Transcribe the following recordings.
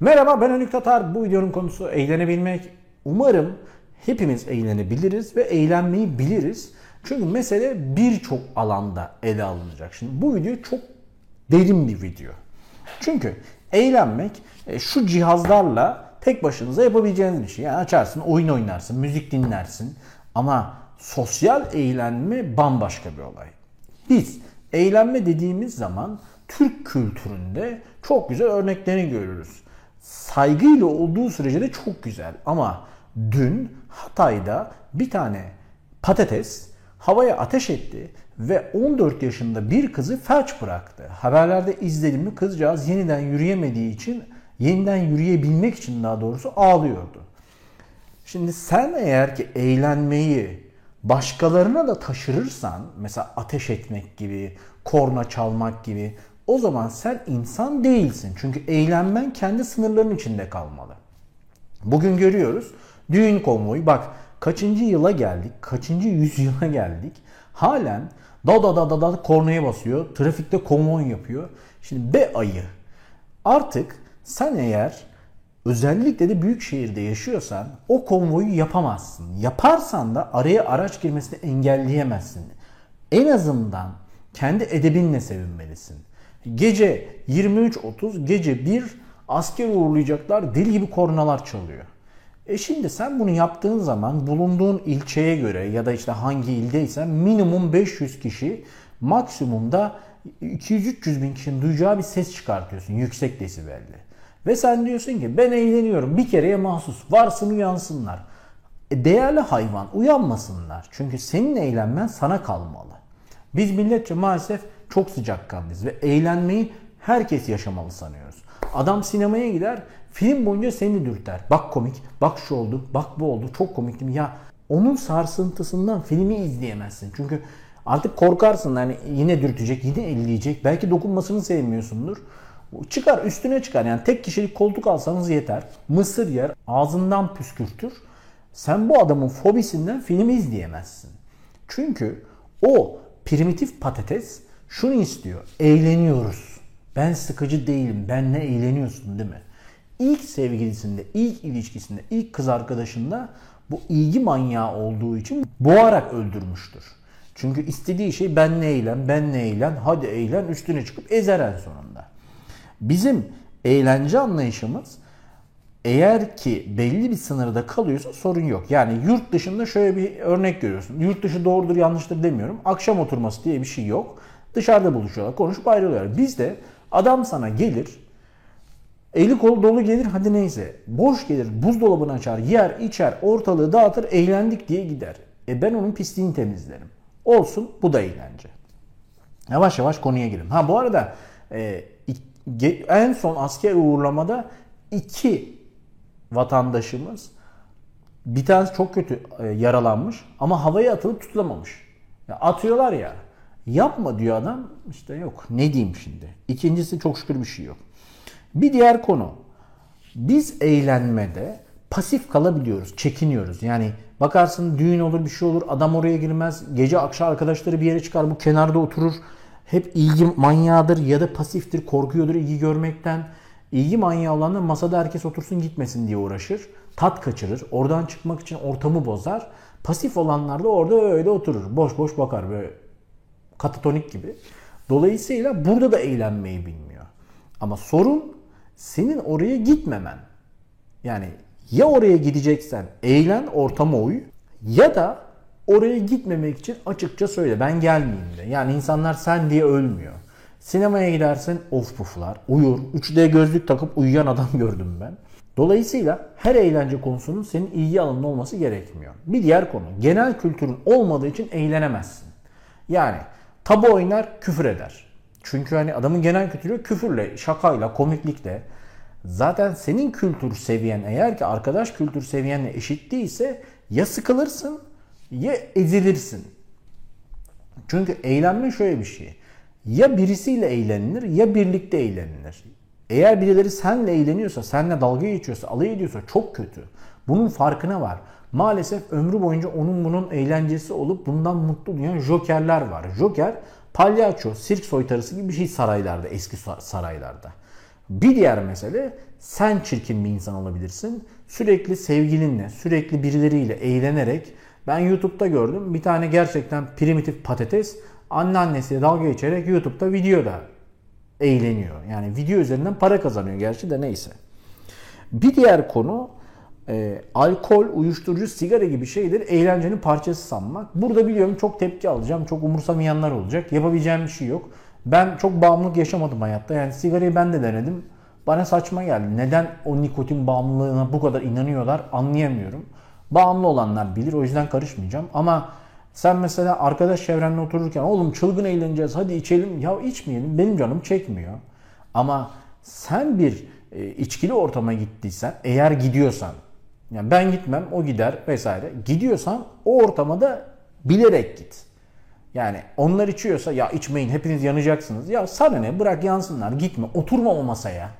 Merhaba ben Önük Tatar. Bu videonun konusu eğlenebilmek. Umarım hepimiz eğlenebiliriz ve eğlenmeyi biliriz. Çünkü mesele birçok alanda ele alınacak. Şimdi bu video çok derin bir video. Çünkü eğlenmek e, şu cihazlarla tek başınıza yapabileceğiniz bir şey. Yani açarsın, oyun oynarsın, müzik dinlersin. Ama sosyal eğlenme bambaşka bir olay. Biz eğlenme dediğimiz zaman Türk kültüründe çok güzel örneklerini görürüz. Saygıyla olduğu sürece de çok güzel. Ama dün Hatay'da bir tane patates havaya ateş etti ve 14 yaşında bir kızı felç bıraktı. Haberlerde izledim mi kızcağız yeniden yürüyemediği için, yeniden yürüyebilmek için daha doğrusu ağlıyordu. Şimdi sen eğer ki eğlenmeyi başkalarına da taşırırsan, mesela ateş etmek gibi, korna çalmak gibi, o zaman sen insan değilsin. Çünkü eğlenmen kendi sınırların içinde kalmalı. Bugün görüyoruz düğün konvoyu bak kaçıncı yıla geldik, kaçıncı yüzyıla geldik. Halen da da da da da kornaya basıyor, trafikte konvoy yapıyor. Şimdi be ayı artık sen eğer özellikle de büyük şehirde yaşıyorsan o konvoyu yapamazsın. Yaparsan da araya araç girmesini engelleyemezsin. En azından kendi edebinle sevinmelisin. Gece 23.30, gece 1 asker uğurlayacaklar deli gibi kornalar çalıyor. E şimdi sen bunu yaptığın zaman bulunduğun ilçeye göre ya da işte hangi ildeysen minimum 500 kişi maksimumda 200-300 bin kişinin duyacağı bir ses çıkartıyorsun yüksek desibelli. Ve sen diyorsun ki ben eğleniyorum bir kereye mahsus varsın uyansınlar. E değerli hayvan uyanmasınlar. Çünkü senin eğlenmen sana kalmalı. Biz milletçe maalesef çok sıcakkanlıyız ve eğlenmeyi herkes yaşamalı sanıyoruz. Adam sinemaya gider, film boyunca seni dürter. Bak komik, bak şu oldu, bak bu oldu, çok komik değil mi? Ya onun sarsıntısından filmi izleyemezsin. Çünkü artık korkarsın yani yine dürtecek, yine elleyecek. Belki dokunmasını sevmiyorsundur. Çıkar üstüne çıkar yani tek kişilik koltuk alsanız yeter. Mısır yer, ağzından püskürtür. Sen bu adamın fobisinden filmi izleyemezsin. Çünkü o primitif patates şunu istiyor. Eğleniyoruz. Ben sıkıcı değilim. Ben ne eğleniyorsun değil mi? İlk sevgilisinde, ilk ilişkisinde, ilk kız arkadaşında bu ilgi manyağı olduğu için boğarak öldürmüştür. Çünkü istediği şey ben ne eğlen, ben ne eğlen, hadi eğlen üstüne çıkıp ezer en sonunda. Bizim eğlence anlayışımız eğer ki belli bir sınırda kalıyorsa sorun yok. Yani yurt dışında şöyle bir örnek görüyorsun. Yurt dışı doğrudur yanlıştır demiyorum. Akşam oturması diye bir şey yok. Dışarıda buluşuyorlar, konuşup ayrılıyorlar. Bizde adam sana gelir, eli kolu dolu gelir hadi neyse. Boş gelir, buzdolabını açar, yer, içer, ortalığı dağıtır, eğlendik diye gider. E ben onun pisliğini temizlerim. Olsun bu da eğlence. Yavaş yavaş konuya girelim. Ha bu arada e, en son asker uğurlamada iki vatandaşımız bir tanesi çok kötü e, yaralanmış ama havaya atılıp tutulamamış. Ya atıyorlar ya. Yapma diyor adam. İşte yok. Ne diyeyim şimdi? İkincisi çok şükür bir şey yok. Bir diğer konu. Biz eğlenmede pasif kalabiliyoruz. Çekiniyoruz. Yani bakarsın düğün olur bir şey olur. Adam oraya girmez. Gece akşam arkadaşları bir yere çıkar. Bu kenarda oturur hep ilgi manyağıdır ya da pasiftir, korkuyordur ilgi görmekten. İlgi manyağı olan da masada herkes otursun gitmesin diye uğraşır. Tat kaçırır. Oradan çıkmak için ortamı bozar. Pasif olanlar da orada öyle oturur. Boş boş bakar böyle katatonik gibi. Dolayısıyla burada da eğlenmeyi bilmiyor. Ama sorun senin oraya gitmemen. Yani ya oraya gideceksen eğlen ortama uy ya da oraya gitmemek için açıkça söyle ben gelmeyeyim de. Yani insanlar sen diye ölmüyor. Sinemaya gidersin of puflar, uyur. 3D gözlük takıp uyuyan adam gördüm ben. Dolayısıyla her eğlence konusunun senin ilgi alanın olması gerekmiyor. Bir diğer konu genel kültürün olmadığı için eğlenemezsin. Yani tabu oynar küfür eder. Çünkü hani adamın genel kültürü küfürle, şakayla, komiklikle. Zaten senin kültür seviyen eğer ki arkadaş kültür seviyenle eşit değilse ya sıkılırsın ya ezilirsin. Çünkü eğlenme şöyle bir şey. Ya birisiyle eğlenilir ya birlikte eğlenilir. Eğer birileri senle eğleniyorsa, senle dalga geçiyorsa, alay ediyorsa çok kötü. Bunun farkına var. Maalesef ömrü boyunca onun bunun eğlencesi olup bundan mutlu duyan jokerler var. Joker palyaço, sirk soytarısı gibi bir şey saraylarda, eski saraylarda. Bir diğer mesele sen çirkin bir insan olabilirsin. Sürekli sevgilinle, sürekli birileriyle eğlenerek ben YouTube'da gördüm. Bir tane gerçekten primitif patates anneannesiyle dalga geçerek YouTube'da videoda eğleniyor. Yani video üzerinden para kazanıyor gerçi de neyse. Bir diğer konu e, alkol, uyuşturucu, sigara gibi şeyleri eğlencenin parçası sanmak. Burada biliyorum çok tepki alacağım. Çok umursamayanlar olacak. Yapabileceğim bir şey yok. Ben çok bağımlılık yaşamadım hayatta. Yani sigarayı ben de denedim. Bana saçma geldi. Neden o nikotin bağımlılığına bu kadar inanıyorlar anlayamıyorum. Bağımlı olanlar bilir o yüzden karışmayacağım. Ama sen mesela arkadaş çevrenle otururken oğlum çılgın eğleneceğiz hadi içelim. Ya içmeyelim benim canım çekmiyor. Ama sen bir e, içkili ortama gittiysen eğer gidiyorsan yani ben gitmem o gider vesaire. Gidiyorsan o ortama da bilerek git. Yani onlar içiyorsa ya içmeyin hepiniz yanacaksınız. Ya sana ne bırak yansınlar gitme oturma o masaya.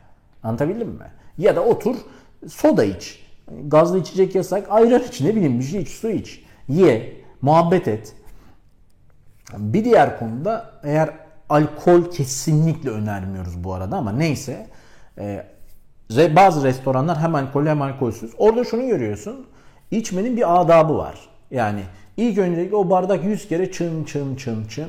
Anlatabildim mi? Ya da otur soda iç. Gazlı içecek yasak ayran iç ne bileyim bir şey iç su iç. Ye muhabbet et. Bir diğer konuda eğer alkol kesinlikle önermiyoruz bu arada ama neyse e, bazı restoranlar hem alkollü hem alkolsüz. Orada şunu görüyorsun. İçmenin bir adabı var. Yani ilk öncelikle o bardak 100 kere çın çın çın çın.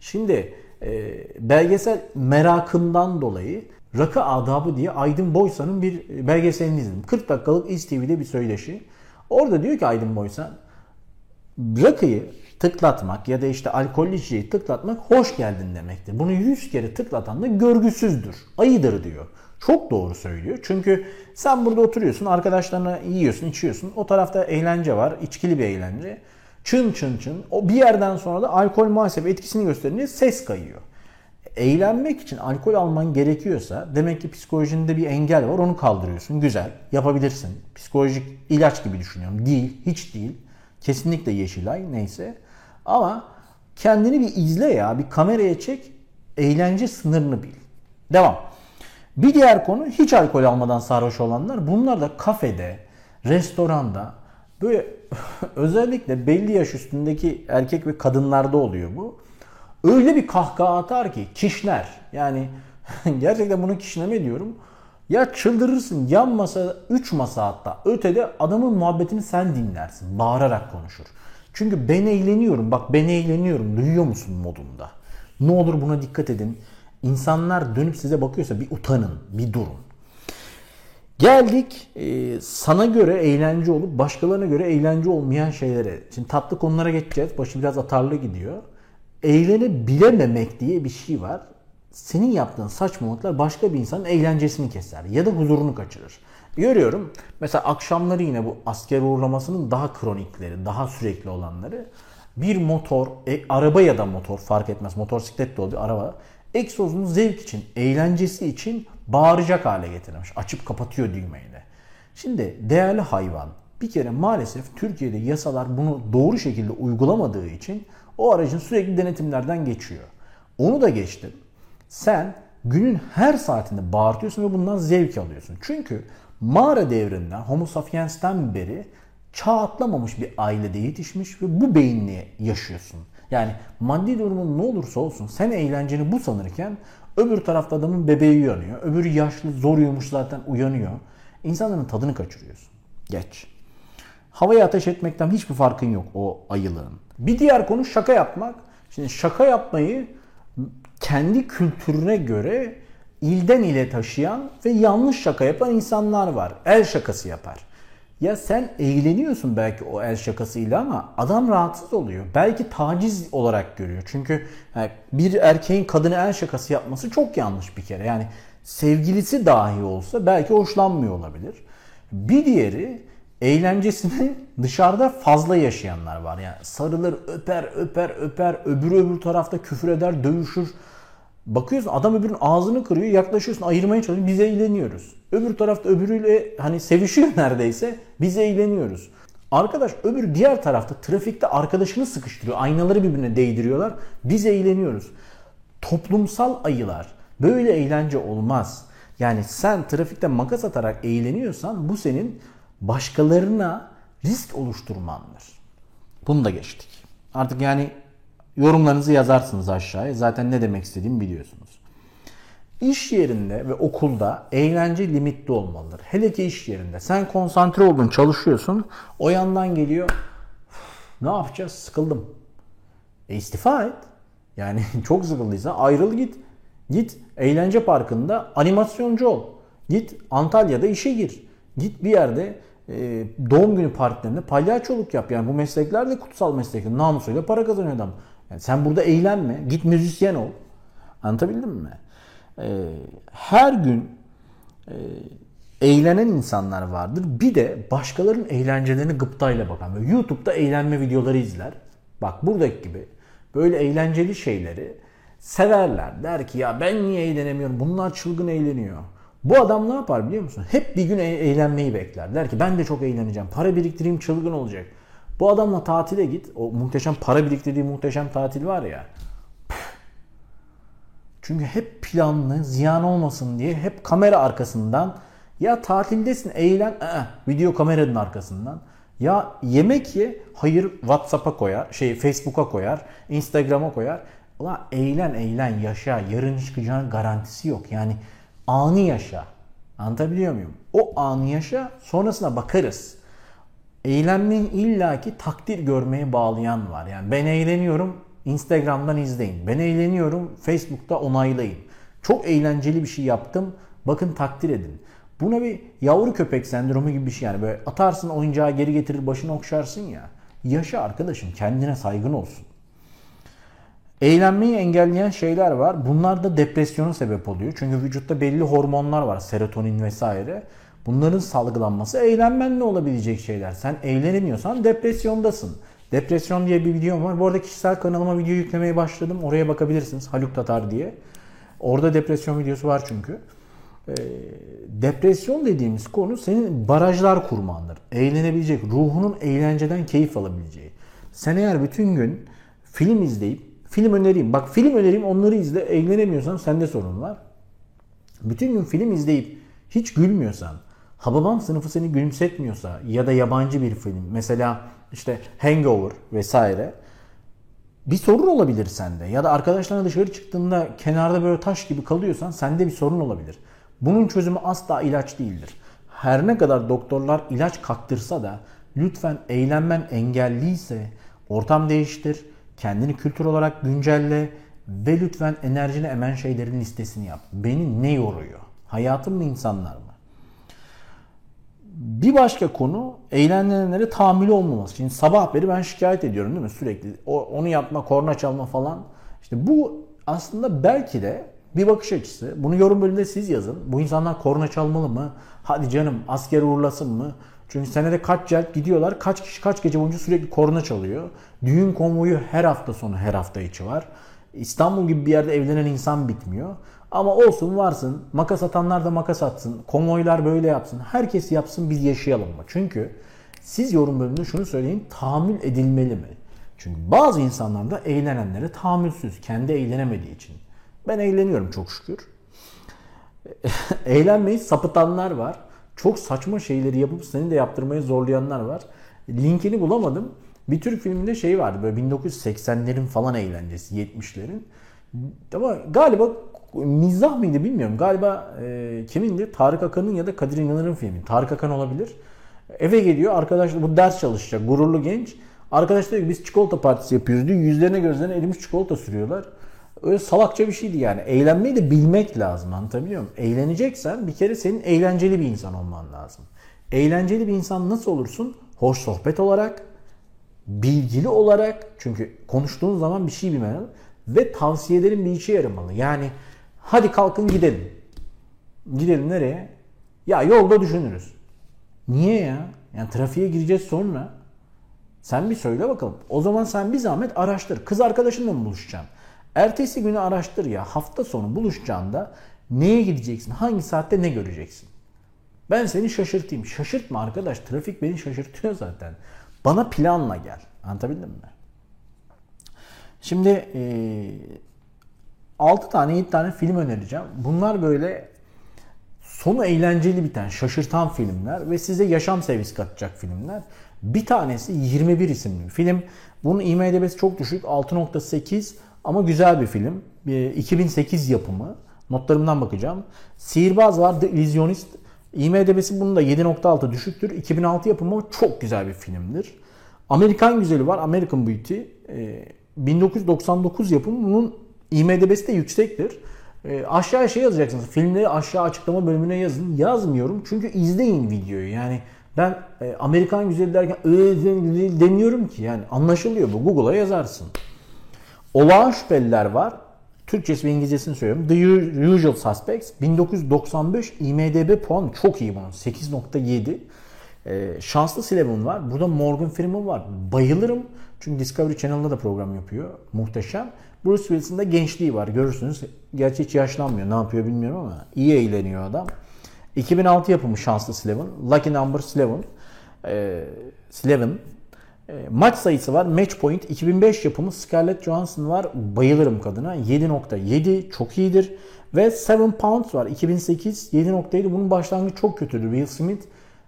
Şimdi e, belgesel merakından dolayı Rakı Adabı diye Aydın Boysan'ın bir belgeselini izledim. 40 dakikalık İSTV'de bir söyleşi. Orada diyor ki Aydın Boysan rakıyı tıklatmak ya da işte alkollü içeceği tıklatmak hoş geldin demektir. Bunu 100 kere tıklatan da görgüsüzdür, ayıdır diyor. Çok doğru söylüyor. Çünkü sen burada oturuyorsun, arkadaşlarına yiyorsun, içiyorsun. O tarafta eğlence var, içkili bir eğlence. Çın çın çın. O bir yerden sonra da alkol maalesef etkisini gösterince ses kayıyor. Eğlenmek için alkol alman gerekiyorsa demek ki psikolojinde bir engel var onu kaldırıyorsun. Güzel yapabilirsin. Psikolojik ilaç gibi düşünüyorum. Değil, hiç değil. Kesinlikle Yeşilay neyse. Ama kendini bir izle ya. Bir kameraya çek. Eğlence sınırını bil. Devam. Bir diğer konu hiç alkol almadan sarhoş olanlar. Bunlar da kafede, restoranda böyle özellikle belli yaş üstündeki erkek ve kadınlarda oluyor bu. Öyle bir kahkaha atar ki kişner. Yani gerçekten bunu kişneme diyorum. Ya çıldırırsın yan masa 3 masa hatta ötede adamın muhabbetini sen dinlersin. Bağırarak konuşur. Çünkü ben eğleniyorum bak ben eğleniyorum duyuyor musun modunda. Ne olur buna dikkat edin. İnsanlar dönüp size bakıyorsa bir utanın, bir durun. Geldik e, sana göre eğlence olup başkalarına göre eğlence olmayan şeylere. Şimdi tatlı konulara geçeceğiz. Başı biraz atarlı gidiyor. Eğlenebilememek diye bir şey var. Senin yaptığın saçmalıklar başka bir insanın eğlencesini keser ya da huzurunu kaçırır. Görüyorum. Mesela akşamları yine bu asker uğurlamasının daha kronikleri, daha sürekli olanları bir motor, e, araba ya da motor fark etmez. Motosiklet de oluyor, araba egzozunu zevk için, eğlencesi için bağıracak hale getirmiş. Açıp kapatıyor düğmeyle. Şimdi değerli hayvan bir kere maalesef Türkiye'de yasalar bunu doğru şekilde uygulamadığı için o aracın sürekli denetimlerden geçiyor. Onu da geçtim. Sen günün her saatinde bağırtıyorsun ve bundan zevk alıyorsun. Çünkü mağara devrinden Homo sapiens'ten beri çağ atlamamış bir ailede yetişmiş ve bu beyinle yaşıyorsun. Yani maddi durumun ne olursa olsun sen eğlenceni bu sanırken öbür tarafta adamın bebeği uyanıyor. Öbürü yaşlı zor uyumuş zaten uyanıyor. İnsanların tadını kaçırıyorsun. Geç. Havaya ateş etmekten hiçbir farkın yok o ayılığın. Bir diğer konu şaka yapmak. Şimdi şaka yapmayı kendi kültürüne göre ilden ile taşıyan ve yanlış şaka yapan insanlar var. El şakası yapar. Ya sen eğleniyorsun belki o el şakasıyla ama adam rahatsız oluyor. Belki taciz olarak görüyor. Çünkü bir erkeğin kadına el şakası yapması çok yanlış bir kere. Yani sevgilisi dahi olsa belki hoşlanmıyor olabilir. Bir diğeri eğlencesini dışarıda fazla yaşayanlar var. Yani sarılır, öper, öper, öper, öbürü öbür tarafta küfür eder, dövüşür. Bakıyorsun adam öbürünün ağzını kırıyor, yaklaşıyorsun, ayırmaya çalışıyor. Biz eğleniyoruz. Öbür tarafta öbürüyle hani sevişiyor neredeyse. Biz eğleniyoruz. Arkadaş öbür diğer tarafta trafikte arkadaşını sıkıştırıyor. Aynaları birbirine değdiriyorlar. Biz eğleniyoruz. Toplumsal ayılar. Böyle eğlence olmaz. Yani sen trafikte makas atarak eğleniyorsan bu senin başkalarına risk oluşturmandır. Bunu da geçtik. Artık yani yorumlarınızı yazarsınız aşağıya. Zaten ne demek istediğimi biliyorsunuz. İş yerinde ve okulda eğlence limitli olmalıdır. Hele ki iş yerinde. Sen konsantre oldun, çalışıyorsun. O yandan geliyor. Ne yapacağız? Sıkıldım. E istifa et. Yani çok sıkıldıysa ayrıl git. Git eğlence parkında animasyoncu ol. Git Antalya'da işe gir. Git bir yerde e, doğum günü partilerinde palyaçoluk yap. Yani bu meslekler de kutsal meslekler. Namusuyla para kazanıyor adam. Yani sen burada eğlenme. Git müzisyen ol. Anlatabildim mi? E, her gün e, eğlenen insanlar vardır. Bir de başkalarının eğlencelerine gıptayla bakan. Böyle YouTube'da eğlenme videoları izler. Bak buradaki gibi böyle eğlenceli şeyleri severler. Der ki ya ben niye eğlenemiyorum? Bunlar çılgın eğleniyor. Bu adam ne yapar biliyor musun? Hep bir gün e- eğlenmeyi bekler. Der ki ben de çok eğleneceğim. Para biriktireyim çılgın olacak. Bu adamla tatile git. O muhteşem para biriktirdiği muhteşem tatil var ya. Çünkü hep planlı, ziyan olmasın diye hep kamera arkasından ya tatildesin eğlen, ı video kameranın arkasından. Ya yemek ye, hayır WhatsApp'a koyar, şey Facebook'a koyar, Instagram'a koyar. Ulan eğlen eğlen yaşa, yarın çıkacağın garantisi yok. Yani anı yaşa. Anlatabiliyor muyum? O anı yaşa, sonrasına bakarız. Eğlenmenin illaki takdir görmeye bağlayan var. Yani ben eğleniyorum, Instagram'dan izleyin. Ben eğleniyorum, Facebook'ta onaylayın. Çok eğlenceli bir şey yaptım, bakın takdir edin. Buna bir yavru köpek sendromu gibi bir şey yani böyle atarsın oyuncağı geri getirir başını okşarsın ya. Yaşa arkadaşım kendine saygın olsun. Eğlenmeyi engelleyen şeyler var. Bunlar da depresyona sebep oluyor. Çünkü vücutta belli hormonlar var. Serotonin vesaire. Bunların salgılanması eğlenmenle olabilecek şeyler. Sen eğlenemiyorsan depresyondasın. Depresyon diye bir videom var. Bu arada kişisel kanalıma video yüklemeye başladım. Oraya bakabilirsiniz. Haluk Tatar diye. Orada depresyon videosu var çünkü. Ee, depresyon dediğimiz konu senin barajlar kurmandır. Eğlenebilecek, ruhunun eğlenceden keyif alabileceği. Sen eğer bütün gün film izleyip, film önereyim, bak film önereyim onları izle, eğlenemiyorsan sende sorun var. Bütün gün film izleyip hiç gülmüyorsan, Hababam sınıfı seni gülümsetmiyorsa ya da yabancı bir film, mesela işte Hangover vesaire bir sorun olabilir sende. Ya da arkadaşlarına dışarı çıktığında kenarda böyle taş gibi kalıyorsan sende bir sorun olabilir. Bunun çözümü asla ilaç değildir. Her ne kadar doktorlar ilaç kaktırsa da lütfen eğlenmen engelliyse ortam değiştir, kendini kültür olarak güncelle ve lütfen enerjini emen şeylerin listesini yap. Beni ne yoruyor? Hayatım mı insanlar mı? Bir başka konu eğlenenlere tahammülü olmaması. Şimdi sabah beri ben şikayet ediyorum değil mi sürekli. O, onu yapma, korna çalma falan. İşte bu aslında belki de bir bakış açısı. Bunu yorum bölümünde siz yazın. Bu insanlar korna çalmalı mı? Hadi canım asker uğurlasın mı? Çünkü senede kaç celp gidiyorlar. Kaç kişi kaç gece boyunca sürekli korna çalıyor. Düğün konvoyu her hafta sonu her hafta içi var. İstanbul gibi bir yerde evlenen insan bitmiyor. Ama olsun varsın. Makas atanlar da makas atsın. Konvoylar böyle yapsın. Herkes yapsın biz yaşayalım mı? Çünkü siz yorum bölümünde şunu söyleyin. Tahammül edilmeli mi? Çünkü bazı insanlar da eğlenenlere tahammülsüz. Kendi eğlenemediği için. Ben eğleniyorum çok şükür. Eğlenmeyi sapıtanlar var. Çok saçma şeyleri yapıp seni de yaptırmaya zorlayanlar var. Linkini bulamadım. Bir Türk filminde şey vardı böyle 1980'lerin falan eğlencesi 70'lerin. Ama galiba mizah mıydı bilmiyorum. Galiba e, kimindi? Tarık Akan'ın ya da Kadir İnanır'ın filmi. Tarık Akan olabilir. Eve geliyor arkadaş bu ders çalışacak gururlu genç. Arkadaş diyor ki biz çikolata partisi yapıyoruz diyor. Yüzlerine gözlerine elimiz çikolata sürüyorlar. Öyle salakça bir şeydi yani. Eğlenmeyi de bilmek lazım anlatabiliyor muyum? Eğleneceksen bir kere senin eğlenceli bir insan olman lazım. Eğlenceli bir insan nasıl olursun? Hoş sohbet olarak, bilgili olarak çünkü konuştuğun zaman bir şey bilmeli ve tavsiyelerin bir işe yaramalı. Yani hadi kalkın gidelim. Gidelim nereye? Ya yolda düşünürüz. Niye ya? Yani trafiğe gireceğiz sonra. Sen bir söyle bakalım. O zaman sen bir zahmet araştır. Kız arkadaşınla mı buluşacaksın? Ertesi günü araştır ya. Hafta sonu buluşacağında neye gideceksin? Hangi saatte ne göreceksin? Ben seni şaşırtayım. Şaşırtma arkadaş. Trafik beni şaşırtıyor zaten. Bana planla gel. Anlatabildim mi? Şimdi e, 6 tane 7 tane film önereceğim. Bunlar böyle sonu eğlenceli biten, şaşırtan filmler ve size yaşam sevgisi katacak filmler. Bir tanesi 21 isimli film. Bunun IMDb'si çok düşük. 6.8 ama güzel bir film. 2008 yapımı. Notlarımdan bakacağım. Sihirbaz var The Illusionist. IMDB'si bunun da 7.6 düşüktür. 2006 yapımı çok güzel bir filmdir. Amerikan Güzeli var. American Beauty. Ee, 1999 yapımı. Bunun IMDB'si de yüksektir. Ee, aşağıya şey yazacaksınız. Filmleri aşağı açıklama bölümüne yazın. Yazmıyorum. Çünkü izleyin videoyu. Yani ben e, Amerikan Güzeli derken öyle demiyorum ki. Yani anlaşılıyor bu. Google'a yazarsın. Olağan şüpheliler var. Türkçesi ve İngilizcesini söylüyorum. The Usual Suspects 1995 IMDB puan çok iyi bunun. 8.7. Ee, Şanslı Slevin var. Burada Morgan Freeman var. Bayılırım. Çünkü Discovery Channel'da da program yapıyor. Muhteşem. Bruce Willis'in de gençliği var. Görürsünüz. Gerçi hiç yaşlanmıyor. Ne yapıyor bilmiyorum ama iyi eğleniyor adam. 2006 yapımı Şanslı Slevin. Lucky Number Slevin. Ee, Slevin. E, maç sayısı var. Match Point 2005 yapımı Scarlett Johansson var. Bayılırım kadına. 7.7 çok iyidir. Ve 7 Pounds var. 2008 7.7. Bunun başlangıcı çok kötüdür. Will Smith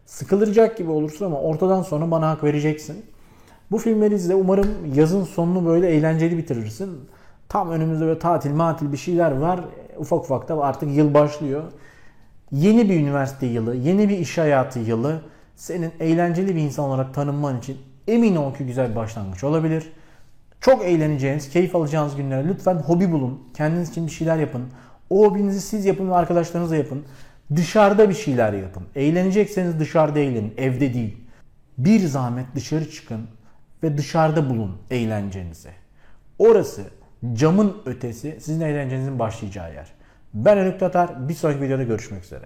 sıkılacak gibi olursun ama ortadan sonra bana hak vereceksin. Bu filmleri izle. Umarım yazın sonunu böyle eğlenceli bitirirsin. Tam önümüzde böyle tatil matil bir şeyler var. Ufak ufak da artık yıl başlıyor. Yeni bir üniversite yılı, yeni bir iş hayatı yılı senin eğlenceli bir insan olarak tanınman için emin ol ki güzel bir başlangıç olabilir. Çok eğleneceğiniz, keyif alacağınız günlere lütfen hobi bulun. Kendiniz için bir şeyler yapın. O hobinizi siz yapın ve arkadaşlarınızla yapın. Dışarıda bir şeyler yapın. Eğlenecekseniz dışarıda eğlenin, evde değil. Bir zahmet dışarı çıkın ve dışarıda bulun eğlencenizi. Orası camın ötesi sizin eğlencenizin başlayacağı yer. Ben Önük Tatar. Bir sonraki videoda görüşmek üzere.